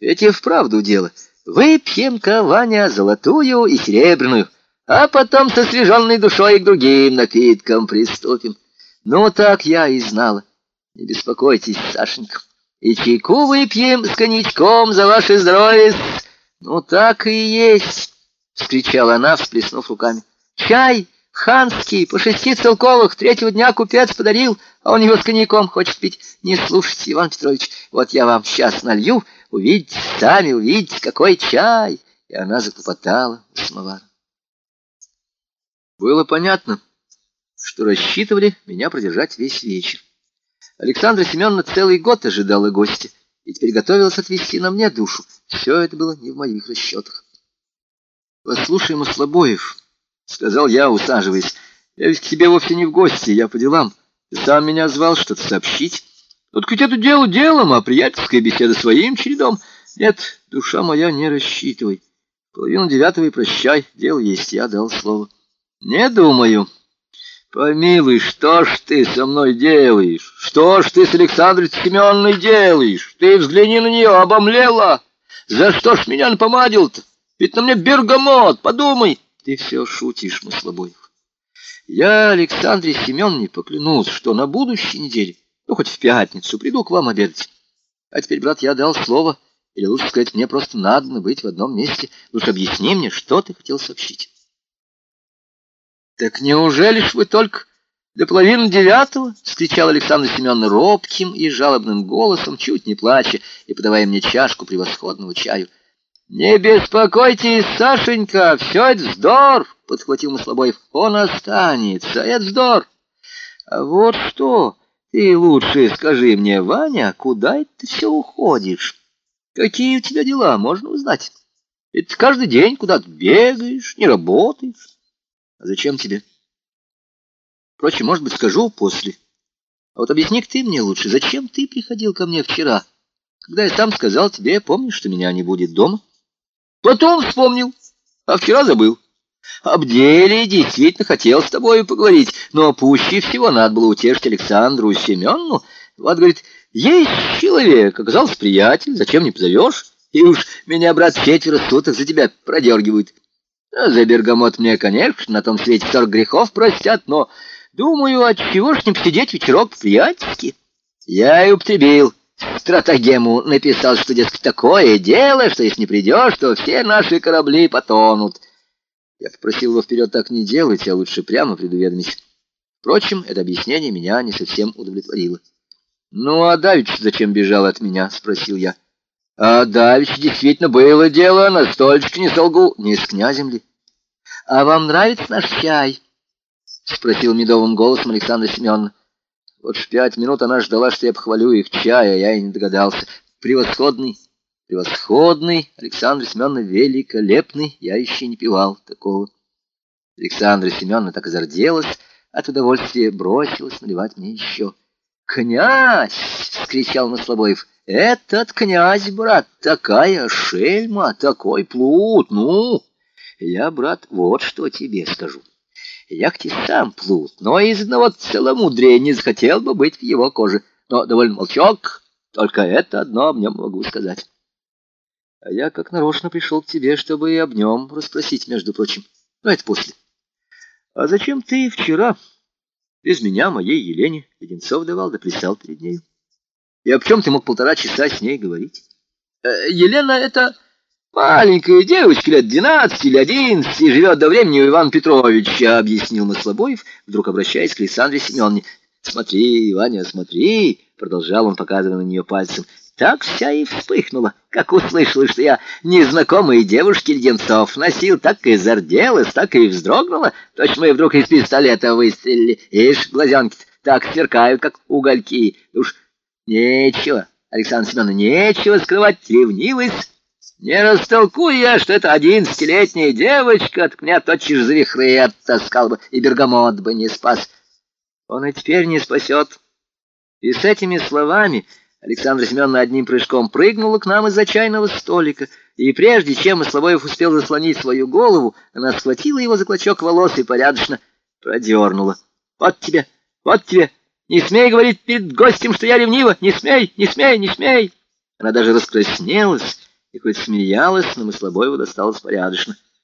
Ведь и вправду дело. Выпьем-ка, Ваня, золотую и серебряную, а потом со свеженной душой к другим напиткам приступим. Ну, так я и знала. Не беспокойтесь, Сашенька. И чайку выпьем с коньячком за ваше здоровье. Ну, так и есть, — вскричала она, всплеснув руками. Чай ханский, по шести целковых, третьего дня купец подарил, а он его с коньяком хочет пить. Не слушайте, Иван Петрович, вот я вам сейчас налью, увидите сами, увидите, какой чай. И она заклопотала у. Было понятно, что рассчитывали меня продержать весь вечер. Александра Семеновна целый год ожидала гостя и теперь готовилась отвести на мне душу. Все это было не в моих расчетах. «Послушай, Маслобоев», — сказал я, усаживаясь, — «я ведь к тебе вовсе не в гости, я по делам. Ты сам меня звал что-то сообщить. Тут хоть это дело делом, а приятельская беседа своим чередом. Нет, душа моя, не рассчитывай. Половину девятого и прощай, дело есть, я дал слово». «Не думаю». Помилуй, что ж ты со мной делаешь? Что ж ты с Александрой Семеновной делаешь? Ты взгляни на нее, обомлела. За что ж меня напомадил-то? Ведь на мне бергамот, подумай. Ты все шутишь, Маслобоев. Я Александре Семеновне поклянусь, что на будущей неделе, ну хоть в пятницу, приду к вам обедать. А теперь, брат, я дал слово, или лучше сказать, мне просто надо быть в одном месте. Лучше объясни мне, что ты хотел сообщить. «Так неужели ж вы только до половины девятого?» — вскричал Александр Семеновна робким и жалобным голосом, чуть не плача, и подавая мне чашку превосходного чаю. «Не беспокойтесь, Сашенька, все это вздор!» — подхватил Маслобоев. «Он останется, это вздор!» «А вот что, ты лучше скажи мне, Ваня, куда это ты все уходишь? Какие у тебя дела, можно узнать? Ведь каждый день куда-то бегаешь, не работаешь». А зачем тебе? Впрочем, может быть, скажу после. А вот объясни ты мне лучше, зачем ты приходил ко мне вчера, когда я сам сказал тебе, помнишь, что меня не будет дома? Потом вспомнил, а вчера забыл. Об деле действительно хотел с тобой поговорить, но пуще всего надо было утешить Александру Семеновну. Вот, говорит, есть человек, оказался приятель, зачем не позовешь? И уж меня, брат, четверо суток за тебя продергивают. А за бергамот мне, конечно, на том свете сорок грехов простят, но, думаю, от чего ж не посидеть вечерок приятельски? Я и употребил стратагему, написал, что, дескать, такое дело, что если не придешь, то все наши корабли потонут. Я попросил его вперед так не делать, а лучше прямо предуведомить. Впрочем, это объяснение меня не совсем удовлетворило. «Ну, а Давич зачем бежал от меня?» — спросил я. А давеча действительно было дело, на стольчике не солгу, не с князем ли. — А вам нравится наш чай? — спросил медовым голосом Александра Семеновна. Вот ж пять минут она ждала, что я похвалю их чая, а я и не догадался. Превосходный, превосходный, Александр Семеновна великолепный, я еще не пивал такого. Александра Семеновна так и зарделась, от удовольствия бросилась наливать мне еще. «Князь!» — вскричал Маслобоев. «Этот князь, брат, такая шельма, такой плут, ну!» «Я, брат, вот что тебе скажу. Я к тебе сам плут, но из одного целомудрия не захотел бы быть в его коже. Но довольно молчок, только это одно мне могу сказать. А я как нарочно пришел к тебе, чтобы и об нем расспросить, между прочим. Но это после. А зачем ты вчера...» Без меня моей Елене Леденцов давал, да плясал перед нею. И об чем ты мог полтора часа с ней говорить? Э, Елена — это маленькая девочка лет двенадцати или одиннадцати, живет до времени у Ивана Петровича, — объяснил Маслобоев, вдруг обращаясь к Александре Семеновне. Смотри, Ваня, смотри, — продолжал он, показывая на нее пальцем, так вся и вспыхнула, как услышала, что я незнакомые девушки леденцов носил, так и зарделась, так и вздрогнула. Точно мы вдруг из пистолета выстрелили. Ишь, глазенки так сверкают, как угольки. Уж нечего, Александр Семеновна, нечего скрывать ревнивость. Не растолкую я, что это одиннадцатилетняя девочка, от меня тотчас за вихры оттаскал бы, и бергамот бы не спас. Он и теперь не спасет. И с этими словами... Александра Семеновна одним прыжком прыгнула к нам из-за чайного столика, и прежде чем Маслобоев успел заслонить свою голову, она схватила его за клочок волос и порядочно продернула. «Вот тебе, вот тебе! Не смей говорить перед гостем, что я ревнива! Не смей, не смей, не смей!» Она даже раскраснелась и хоть смеялась, но Маслобоеву досталось порядочно.